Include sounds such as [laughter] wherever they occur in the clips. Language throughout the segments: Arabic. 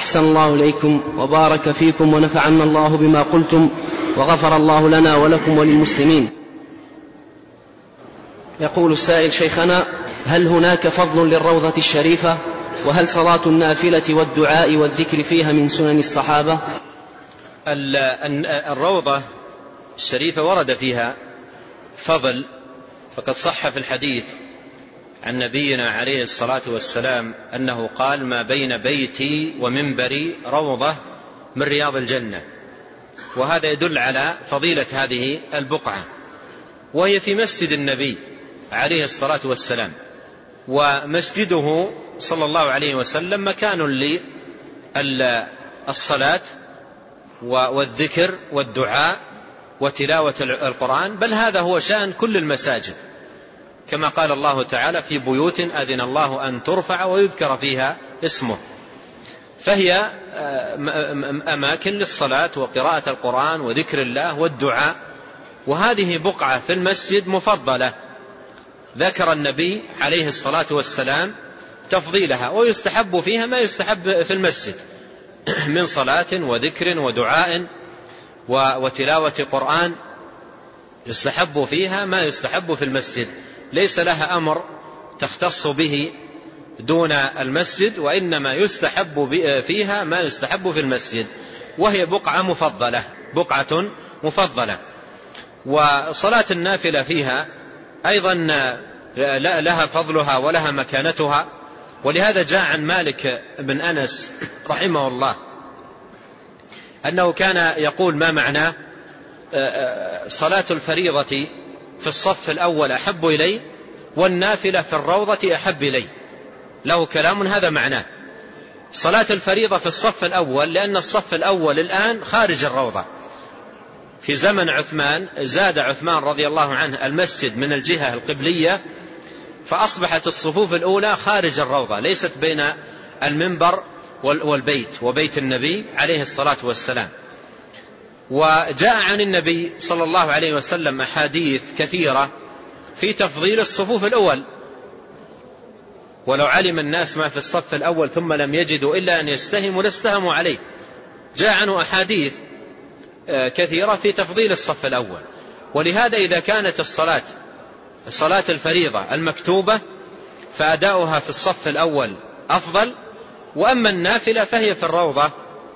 أحسن الله إليكم وبارك فيكم ونفعنا الله بما قلتم وغفر الله لنا ولكم وللمسلمين. يقول السائل شيخنا هل هناك فضل للروضة الشريفة؟ وهل صلاة النافلة والدعاء والذكر فيها من سنن الصحابة؟ الروضة الشريفة ورد فيها فضل فقد صح في الحديث عن نبينا عليه الصلاة والسلام أنه قال ما بين بيتي ومنبري روضة من رياض الجنة وهذا يدل على فضيلة هذه البقعة. وهي في مسجد النبي عليه الصلاة والسلام. ومسجده صلى الله عليه وسلم مكان للصلاة والذكر والدعاء وتلاوة القرآن. بل هذا هو شأن كل المساجد. كما قال الله تعالى في بيوت أذن الله أن ترفع ويذكر فيها اسمه. فهي أماكن للصلاة وقراءة القرآن وذكر الله والدعاء. وهذه بقعة في المسجد مفضلة. ذكر النبي عليه الصلاة والسلام تفضيلها ويستحب فيها ما يستحب في المسجد. [clears throat] من صلاة وذكر ودعاء وتلاوة قرآن يستحب فيها ما يستحب في المسجد. ليس لها أمر تختص به دون المسجد وإنما يستحب فيها ما يستحب في المسجد وهي بقعة مفضلة بقعة مفضلة. وصلاة النافلة فيها أيضا لها فضلها ولها مكانتها. ولهذا جاء عن مالك بن أنس رحمه الله أنه كان يقول ما معناه صلاة الفريضة في الصف الأول أحب إلي والنافلة في الروضة أحب إلي. له كلام هذا معناه. صلاة الفريضة في الصف الأول لأن الصف الأول الآن خارج الروضة. في زمن عثمان زاد عثمان رضي الله عنه المسجد من الجهة القبلية فأصبحت الصفوف الأولى خارج الروضة ليست بين المنبر والبيت وبيت النبي عليه الصلاة والسلام. وجاء عن النبي صلى الله عليه وسلم أحاديث كثيرة في تفضيل الصفوف الأول. ولو علم الناس ما في الصف الأول ثم لم يجدوا إلا أن يستهموا لاستهموا عليه. جاء عنه أحاديث كثيرة في تفضيل الصف الأول. ولهذا إذا كانت الصلاة صلاة الفريضة المكتوبة فأداؤها في الصف الأول أفضل وأما النافلة فهي في الروضة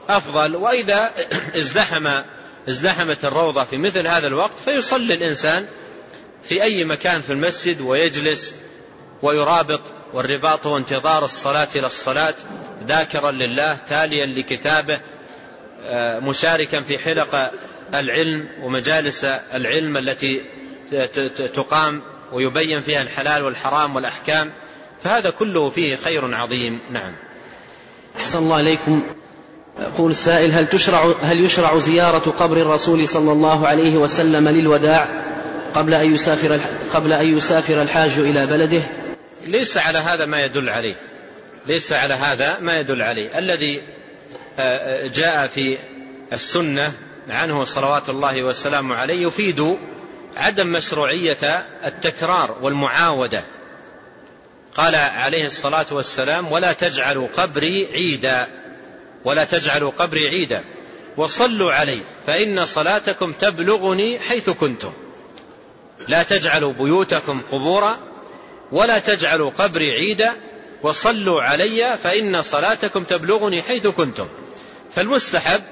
أفضل. وإذا [clears throat] ازدحم ازدحمت الروضة في مثل هذا الوقت فيصلي الإنسان في أي مكان في المسجد ويجلس ويرابط والرباط هو انتظار الصلاة إلى الصلاة ذاكرا لله تاليا لكتابه مشاركا في حلق العلم ومجالس العلم التي تقام ويبين فيها الحلال والحرام والأحكام فهذا كله فيه خير عظيم. نعم. أحسن الله إليكم يقول السائل هل تشرع هل يشرع زيارة قبر الرسول صلى الله عليه وسلم للوداع قبل أن يسافر قبل أن يسافر الحاج إلى بلده؟ ليس على هذا ما يدل عليه. ليس على هذا ما يدل عليه. الذي جاء في السنة عنه صلوات الله وسلامه عليه يفيد عدم مشروعية التكرار والمعاودة. قال عليه الصلاة والسلام ولا تجعلوا قبري عيدا. ولا تجعلوا قبري عيدا. وصلوا علي فإن صلاتكم تبلغني حيث كنتم. لا تجعلوا بيوتكم قبورا ولا تجعلوا قبري عيدا. وصلوا علي فإن صلاتكم تبلغني حيث كنتم. فالمستحب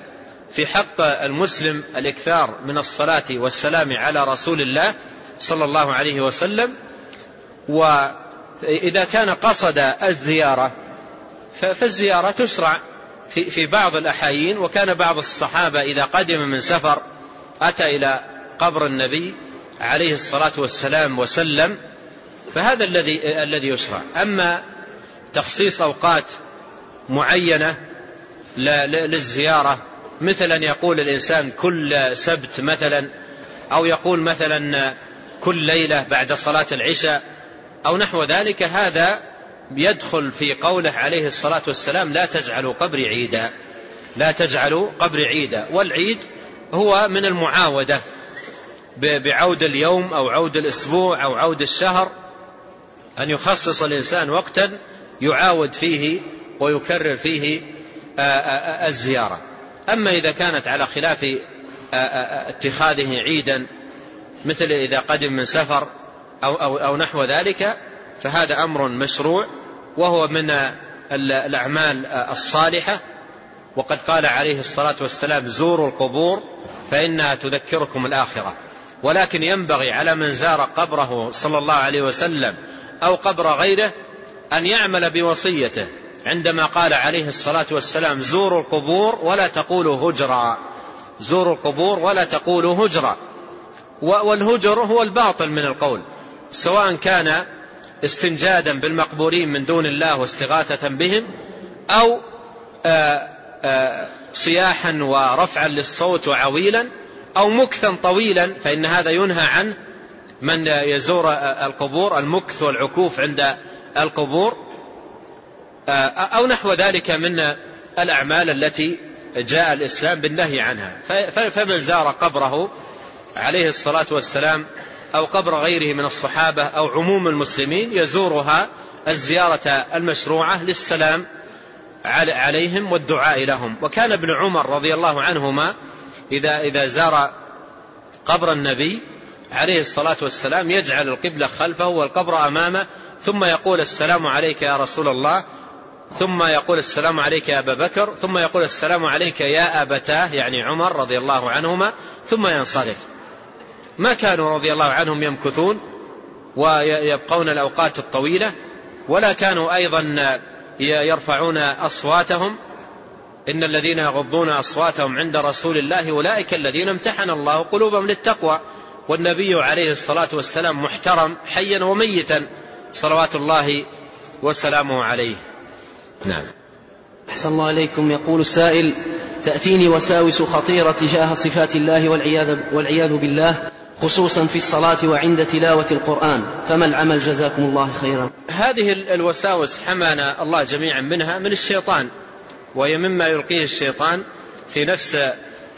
في حق المسلم الإكثار من الصلاة والسلام على رسول الله صلى الله عليه وسلم. وإذا كان قصد الزيارة فالزيارة تشرع في, في بعض الأحايين وكان بعض الصحابة إذا قدم من سفر أتى إلى قبر النبي عليه الصلاة والسلام وسلم فهذا الذي الذي يشرع أما تخصيص أوقات معينة للزيارة مثلا يقول الإنسان كل سبت مثلا أو يقول مثلا كل ليلة بعد صلاة العشاء أو نحو ذلك هذا يدخل في قوله عليه الصلاة والسلام لا تجعلوا قبري عيدا. لا تجعلوا قبري عيدا. والعيد هو من المعاودة بعود اليوم أو عود الأسبوع أو عود الشهر أن يخصص الإنسان وقتا يعاود فيه ويكرر فيه الزيارة. أما إذا كانت على خلاف اتخاذه عيدا مثل إذا قدم من سفر أو, أو, أو نحو ذلك فهذا أمر مشروع وهو من الأعمال الصالحة. وقد قال عليه الصلاة والسلام زوروا القبور فإنها تذكركم الآخرة. ولكن ينبغي على من زار قبره صلى الله عليه وسلم أو قبر غيره أن يعمل بوصيته. عندما قال عليه الصلاة والسلام زوروا القبور ولا تقولوا هجرا. زوروا القبور ولا تقولوا هجرا. والهجر هو الباطل من القول. سواء كان استنجادا بالمقبورين من دون الله واستغاثة بهم أو آآ آآ صياحا ورفعا للصوت وعويلا أو مكثا طويلا فإن هذا ينهى عنه من يزور القبور المكث والعكوف عند القبور. أو نحو ذلك من الأعمال التي جاء الإسلام بالنهي عنها. فمن زار قبره عليه الصلاة والسلام أو قبر غيره من الصحابة أو عموم المسلمين يزورها الزيارة المشروعة للسلام عليهم والدعاء لهم. وكان ابن عمر رضي الله عنهما إذا, إذا زار قبر النبي عليه الصلاة والسلام يجعل القبلة خلفه والقبر أمامه ثم يقول السلام عليك يا رسول الله ثم يقول السلام عليك يا أبا بكر ثم يقول السلام عليك يا أبتاه يعني عمر رضي الله عنهما ثم ينصرف. ما كانوا رضي الله عنهم يمكثون ويبقون الأوقات الطويلة ولا كانوا أيضا يرفعون أصواتهم. إن الذين يغضون أصواتهم عند رسول الله أولئك الذين امتحن الله قلوبهم للتقوى. والنبي عليه الصلاة والسلام محترم حيا وميتا صلوات الله وسلامه عليه. نعم. أحسن الله عليكم. يقول السائل تأتيني وساوس خطيرة تجاه صفات الله والعياذ, والعياذ بالله. خصوصا في الصلاة وعند تلاوة القرآن. فما العمل؟ جزاكم الله خيرا. هذه الوساوس حمانا الله جميعا منها من الشيطان وهي مما يلقيه الشيطان في نفس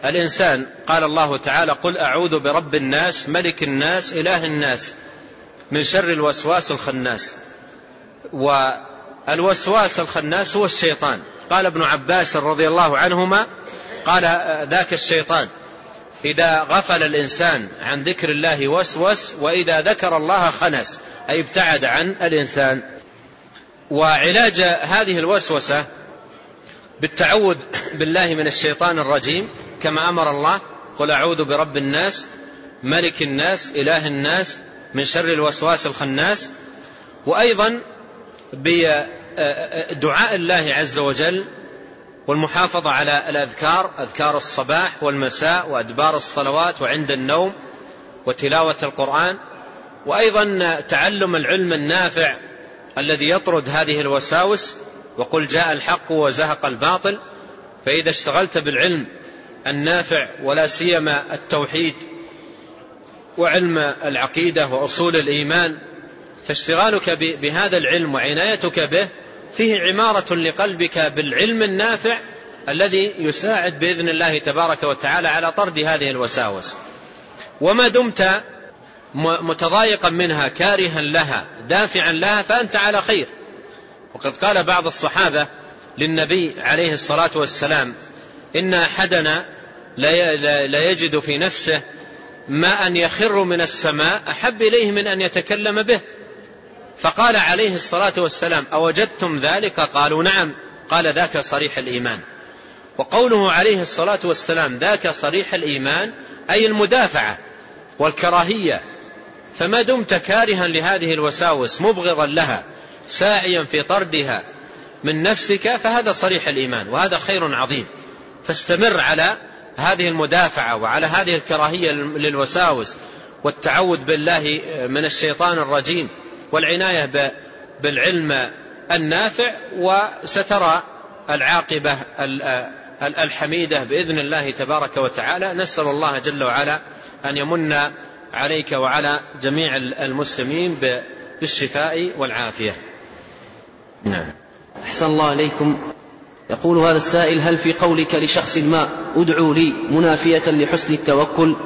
الإنسان. قال الله تعالى قل أعوذ برب الناس ملك الناس إله الناس من شر الوسواس الخناس. والوسواس الخناس هو الشيطان. قال ابن عباس رضي الله عنهما قال ذاك الشيطان. إذا غفل الإنسان عن ذكر الله وسوس وإذا ذكر الله خنس أي ابتعد عن الإنسان. وعلاج هذه الوسوسة بالتعوذ [coughs] بالله من الشيطان الرجيم كما أمر الله قل أعوذ برب الناس ملك الناس إله الناس من شر الوسواس الخناس. وأيضا بدعاء الله عز وجل والمحافظة على الأذكار أذكار الصباح والمساء وأدبار الصلوات وعند النوم وتلاوة القرآن وأيضا تعلم العلم النافع الذي يطرد هذه الوساوس وقل جاء الحق وزهق الباطل. فإذا اشتغلت بالعلم النافع ولا سيما التوحيد وعلم العقيدة وأصول الإيمان فاشتغالك بهذا العلم وعنايتك به فيه عمارة لقلبك بالعلم النافع الذي يساعد بإذن الله تبارك وتعالى على طرد هذه الوساوس. وما دمت متضايقا منها كارها لها دافعا لها فأنت على خير. وقد قال بعض الصحابة للنبي عليه الصلاة والسلام إن أحدنا لا يجد في نفسه ما أن يخر من السماء أحب إليه من أن يتكلم به. فقال عليه الصلاة والسلام أوجدتم ذلك؟ قالوا نعم. قال ذاك صريح الإيمان. وقوله عليه الصلاة والسلام ذاك صريح الإيمان أي المدافعة والكراهية. فما دمت كارها لهذه الوساوس مبغضا لها ساعيا في طردها من نفسك فهذا صريح الإيمان وهذا خير عظيم. فاستمر على هذه المدافعة وعلى هذه الكراهية للوساوس والتعوذ بالله من الشيطان الرجيم. والعناية بالعلم النافع وسترى العاقبة الحميدة بإذن الله تبارك وتعالى. نسأل الله جل وعلا أن يمن عليك وعلى جميع المسلمين بالشفاء والعافية. نعم. أحسن الله عليكم يقول هذا السائل هل في قولك لشخص ما ادعوا لي منافية لحسن التوكل؟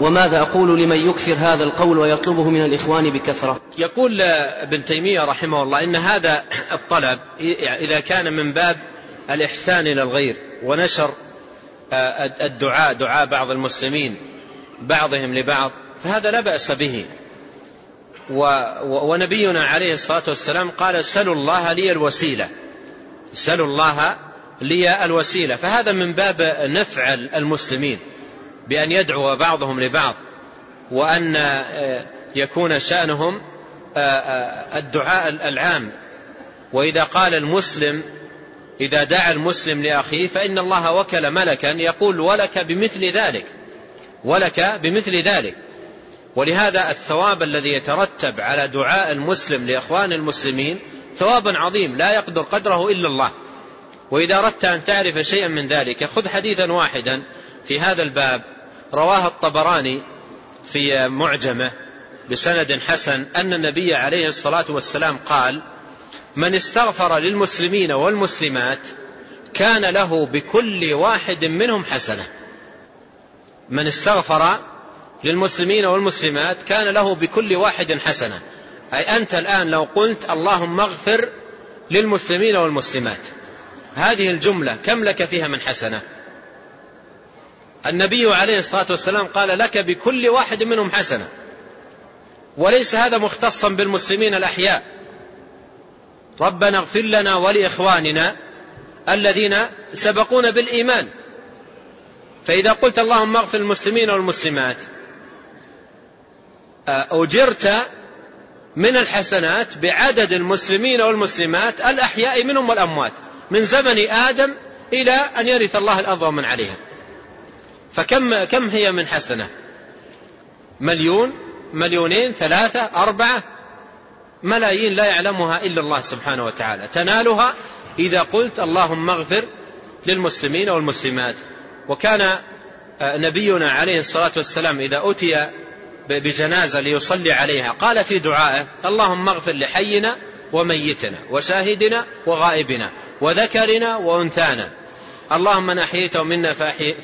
وماذا أقول لمن يكثر هذا القول ويطلبه من الإخوان بكثرة؟ يقول ابن تيمية رحمه الله إن هذا الطلب إذا كان من باب الإحسان إلى الغير ونشر آه، الدعاء دعاء بعض المسلمين بعضهم لبعض فهذا لا بأس به. ونبينا عليه الصلاة والسلام قال سلوا الله لي الوسيلة. سلوا الله لي الوسيلة. فهذا من باب نفع المسلمين. بأن يدعو بعضهم لبعض وأن آه، يكون شأنهم آه، آه، الدعاء العام. وإذا قال المسلم إذا دعا المسلم لأخيه فإن الله وكل ملكا يقول ولك بمثل ذلك ولك بمثل ذلك. ولهذا الثواب الذي يترتب على دعاء المسلم لإخوان المسلمين ثواب عظيم لا يقدر قدره إلا الله. وإذا أردت أن تعرف شيئا من ذلك خذ حديثا واحدا في هذا الباب. رواه الطبراني في معجمة بسند حسن أن النبي عليه الصلاة والسلام قال من استغفر للمسلمين والمسلمات كان له بكل واحد منهم حسنة. من استغفر للمسلمين والمسلمات كان له بكل واحد حسنة. أي أنت الآن لو قلت اللهم اغفر للمسلمين والمسلمات. هذه الجملة كم لك فيها من حسنة؟ النبي عليه الصلاة والسلام قال لك بكل واحد منهم حسنة. وليس هذا مختصا بالمسلمين الأحياء. ربنا اغفر لنا ولإخواننا الذين سبقونا بالإيمان. فإذا قلت اللهم اغفر المسلمين والمسلمات أجرت من الحسنات بعدد المسلمين والمسلمات الأحياء منهم والأموات من زمن آدم إلى أن يرث الله الأرض ومن عليها. فكم كم هي من حسنة؟ مليون مليونين ثلاثة أربعة؟ ملايين لا يعلمها إلا الله سبحانه وتعالى. تنالها إذا قلت اللهم اغفر للمسلمين والمسلمات. وكان آه، نبينا عليه الصلاة والسلام إذا أتي بجنازة ليصلي عليها قال في دعائه اللهم اغفر لحينا وميتنا وشاهدنا وغائبنا وذكرنا وأنثانا. اللهم من أحييته منا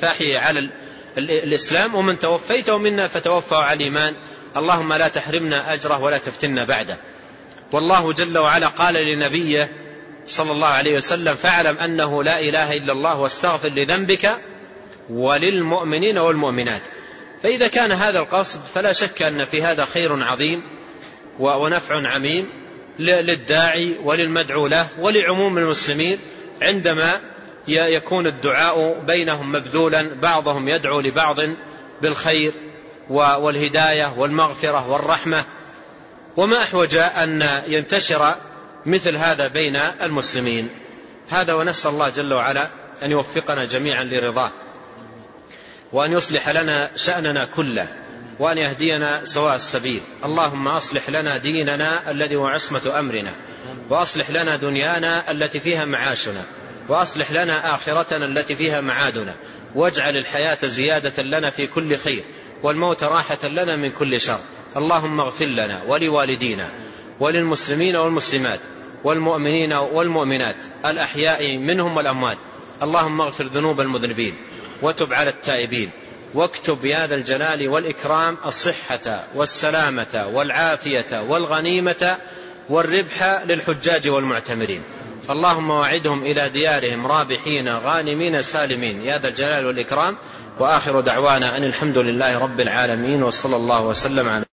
فأحيي على الإسلام ومن توفيته منا فتوفى على الإيمان. اللهم لا تحرمنا أجره ولا تفتنا بعده. والله جل وعلا قال لنبيه صلى الله عليه وسلم فاعلم أنه لا إله إلا الله واستغفر لذنبك وللمؤمنين والمؤمنات. فإذا كان هذا القصد فلا شك أن في هذا خير عظيم ونفع عميم للداعي وللمدعو له ولعموم المسلمين عندما يكون الدعاء بينهم مبذولا بعضهم يدعو لبعض بالخير والهداية والمغفرة والرحمة. وما أحوج أن ينتشر مثل هذا بين المسلمين. هذا ونسأل الله جل وعلا أن يوفقنا جميعا لرضاه. وأن يصلح لنا شأننا كله. وأن يهدينا سواء السبيل. اللهم أصلح لنا ديننا الذي هو عصمة أمرنا. وأصلح لنا دنيانا التي فيها معاشنا. وأصلح لنا آخرتنا التي فيها معادنا. واجعل الحياة زيادة لنا في كل خير والموت راحة لنا من كل شر. اللهم اغفر لنا ولوالدينا وللمسلمين والمسلمات والمؤمنين والمؤمنات الأحياء منهم والأموات. اللهم اغفر ذنوب المذنبين وتب على التائبين. واكتب يا ذا الجلال والإكرام الصحة والسلامة والعافية والغنيمة والربح للحجاج والمعتمرين. اللهم وعدهم إلى ديارهم رابحين غانمين سالمين. يا ذا الجلال والإكرام. وآخر دعوانا أن الحمد لله رب العالمين وصلى الله وسلم على